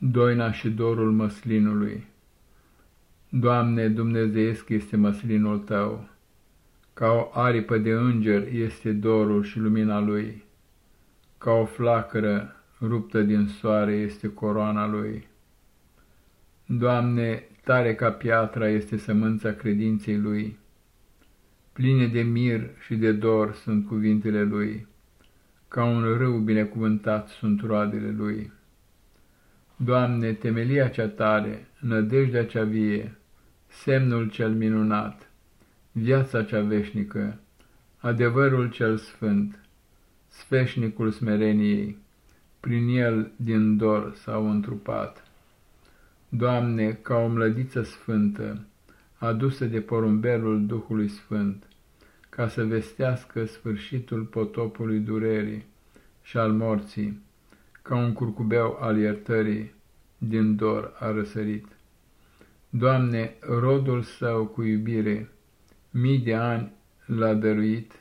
Doina și dorul măslinului. Doamne, dumnezeiesc este măslinul Tău, ca o aripă de înger este dorul și lumina Lui, ca o flacără ruptă din soare este coroana Lui. Doamne, tare ca piatra este sămânța credinței Lui, pline de mir și de dor sunt cuvintele Lui, ca un râu binecuvântat sunt roadele Lui. Doamne, temelia cea tare, nădejdea cea vie, semnul cel minunat, viața cea veșnică, adevărul cel sfânt, sfeșnicul smereniei, prin el din dor s-au întrupat. Doamne, ca o mlădiță sfântă, adusă de porumbelul Duhului Sfânt, ca să vestească sfârșitul potopului durerii și al morții, ca un curcubeu al iertării, din dor a răsărit. Doamne, rodul său cu iubire, mii de ani l-a dăruit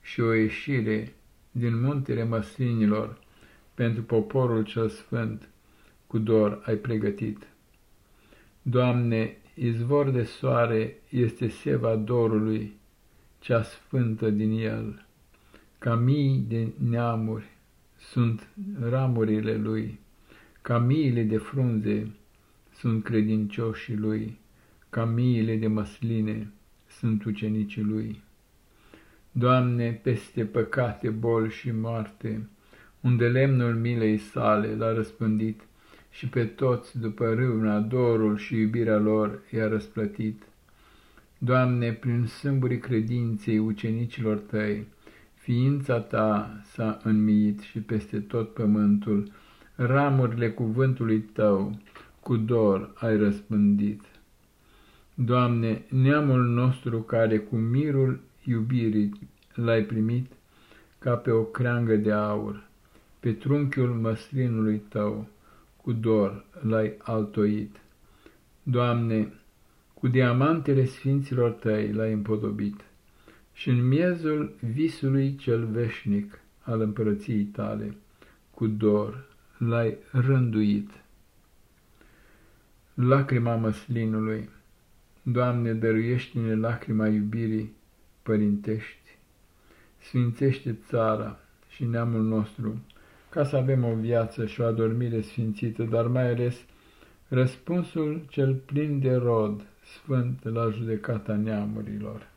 și o ieșire din muntele măslinilor pentru poporul cel sfânt, cu dor ai pregătit. Doamne, izvor de soare este seva dorului, cea sfântă din el, ca mii de neamuri sunt ramurile lui, ca miile de frunze sunt credincioșii lui, ca miile de măsline sunt ucenicii lui. Doamne, peste păcate, boli și moarte, unde lemnul milei sale l-a răspândit și pe toți după râvna, dorul și iubirea lor i-a răsplătit. Doamne, prin sâmburii credinței ucenicilor tăi, ființa ta s-a înmiit și peste tot pământul, ramurile cuvântului tău cu dor ai răspândit. Doamne, neamul nostru care cu mirul iubirii l-ai primit ca pe o creangă de aur, pe trunchiul măslinului tău, cu dor l-ai altoit. Doamne, cu diamantele sfinților tăi l-ai împodobit și în miezul visului cel veșnic al împărăției tale, cu dor l-ai rânduit. Lacrima măslinului, Doamne, dăruiește-ne lacrima iubirii părintești, sfințește țara și neamul nostru, ca să avem o viață și o adormire sfințită, dar mai ales răspunsul cel plin de rod, sfânt la judecata neamurilor.